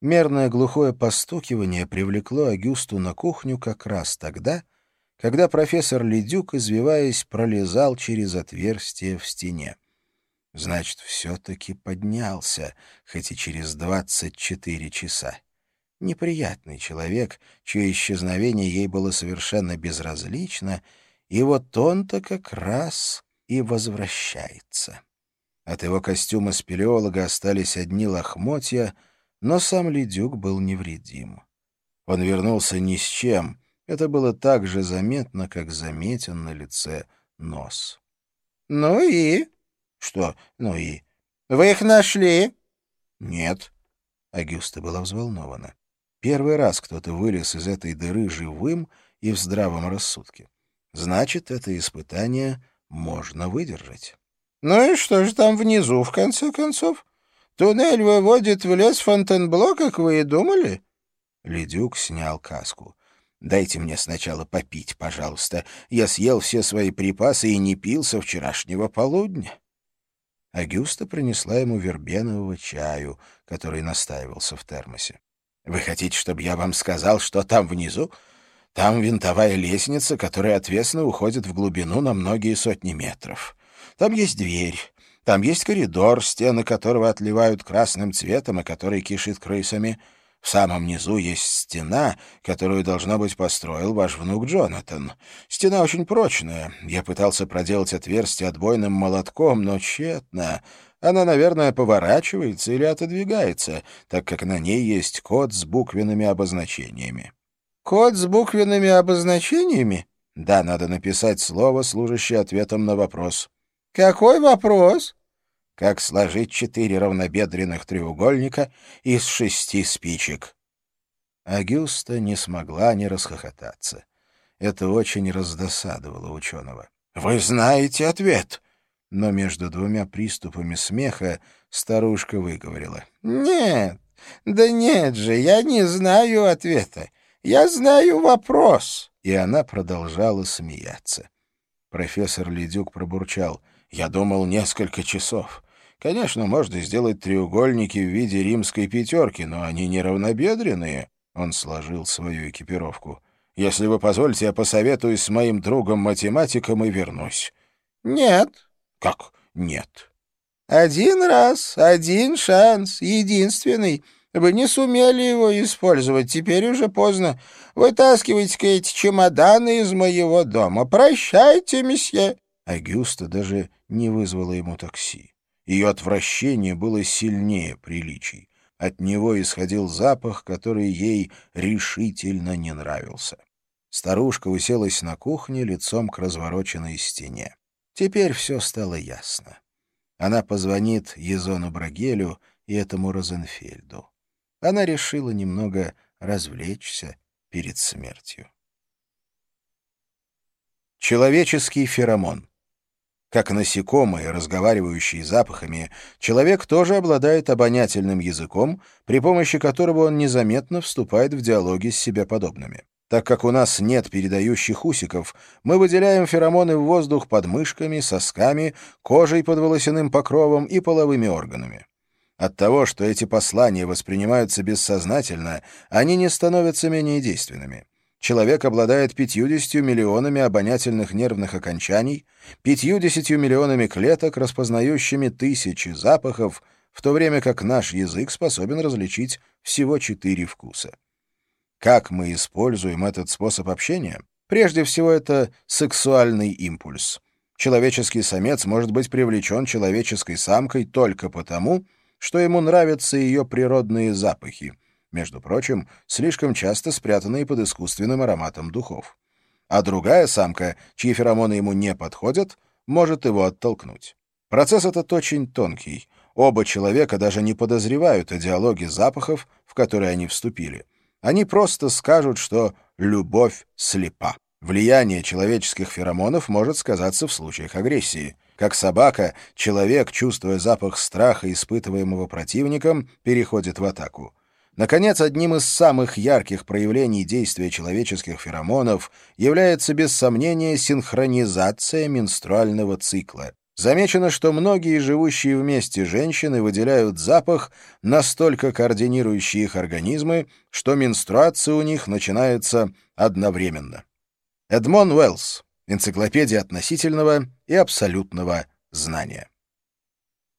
Мерное глухое постукивание привлекло Агюсту на кухню как раз тогда, когда профессор Ледюк, извиваясь, пролезал через отверстие в стене. Значит, все-таки поднялся, хоть и через двадцать четыре часа. Неприятный человек, чье исчезновение ей было совершенно безразлично, и вот он-то как раз и возвращается. От его костюма спелеолога остались одни лохмотья, но сам Ледюк был невредим. Он вернулся ни с чем. Это было так же заметно, как заметен на лице нос. — Ну и? — Что «ну и»? — Вы их нашли? — Нет. Агюста была взволнована. Первый раз кто-то вылез из этой дыры живым и в здравом рассудке. Значит, это испытание можно выдержать. — Ну и что же там внизу, в конце концов? Туннель выводит в лес Фонтенбло, как вы и думали? Ледюк снял каску. — Дайте мне сначала попить, пожалуйста. Я съел все свои припасы и не пил со вчерашнего полудня. Агюста принесла ему вербенового чаю, который настаивался в термосе. — Вы хотите, чтобы я вам сказал, что там внизу? Там винтовая лестница, которая отвесно уходит в глубину на многие сотни метров. Там есть дверь, там есть коридор, стены которого отливают красным цветом и который кишит крысами. В самом низу есть стена, которую, должно быть, построил ваш внук Джонатан. Стена очень прочная. Я пытался проделать отверстие отбойным молотком, но тщетно. Она, наверное, поворачивается или отодвигается, так как на ней есть код с буквенными обозначениями. Код с буквенными обозначениями? Да, надо написать слово, служащее ответом на вопрос. «Какой вопрос?» «Как сложить четыре равнобедренных треугольника из шести спичек?» Агюста не смогла не расхохотаться. Это очень раздосадовало ученого. «Вы знаете ответ!» Но между двумя приступами смеха старушка выговорила. «Нет, да нет же, я не знаю ответа. Я знаю вопрос!» И она продолжала смеяться. Профессор Ледюк пробурчал. Я думал, несколько часов. Конечно, можно сделать треугольники в виде римской пятерки, но они неравнобедренные. Он сложил свою экипировку. Если вы позволите, я посоветуюсь с моим другом-математиком и вернусь. Нет. Как нет? Один раз, один шанс, единственный. Вы не сумели его использовать, теперь уже поздно. Вытаскивайте-ка эти чемоданы из моего дома. Прощайте, месье. Агюста даже не вызвала ему такси. Ее отвращение было сильнее приличий. От него исходил запах, который ей решительно не нравился. Старушка уселась на кухне лицом к развороченной стене. Теперь все стало ясно. Она позвонит Езону Брагелю и этому Розенфельду. Она решила немного развлечься перед смертью. Человеческий феромон как насекомые, разговаривающие запахами, человек тоже обладает обонятельным языком, при помощи которого он незаметно вступает в диалоги с себе подобными. Так как у нас нет передающих усиков, мы выделяем феромоны в воздух под мышками, сосками, кожей под волосяным покровом и половыми органами. От того, что эти послания воспринимаются бессознательно, они не становятся менее действенными человек обладает 50 миллионами обонятельных нервных окончаний, 50 миллионами клеток, распознающими тысячи запахов, в то время как наш язык способен различить всего четыре вкуса. Как мы используем этот способ общения? Прежде всего, это сексуальный импульс. Человеческий самец может быть привлечен человеческой самкой только потому, что ему нравятся ее природные запахи — между прочим, слишком часто спрятанные под искусственным ароматом духов. А другая самка, чьи феромоны ему не подходят, может его оттолкнуть. Процесс этот очень тонкий. Оба человека даже не подозревают о диалоге запахов, в которые они вступили. Они просто скажут, что «любовь слепа». Влияние человеческих феромонов может сказаться в случаях агрессии. Как собака, человек, чувствуя запах страха, испытываемого противником, переходит в атаку. Наконец, одним из самых ярких проявлений действия человеческих феромонов является без сомнения синхронизация менструального цикла. Замечено, что многие живущие вместе женщины выделяют запах, настолько координирующий их организмы, что менструация у них начинается одновременно. Эдмон Уэллс. Энциклопедия относительного и абсолютного знания.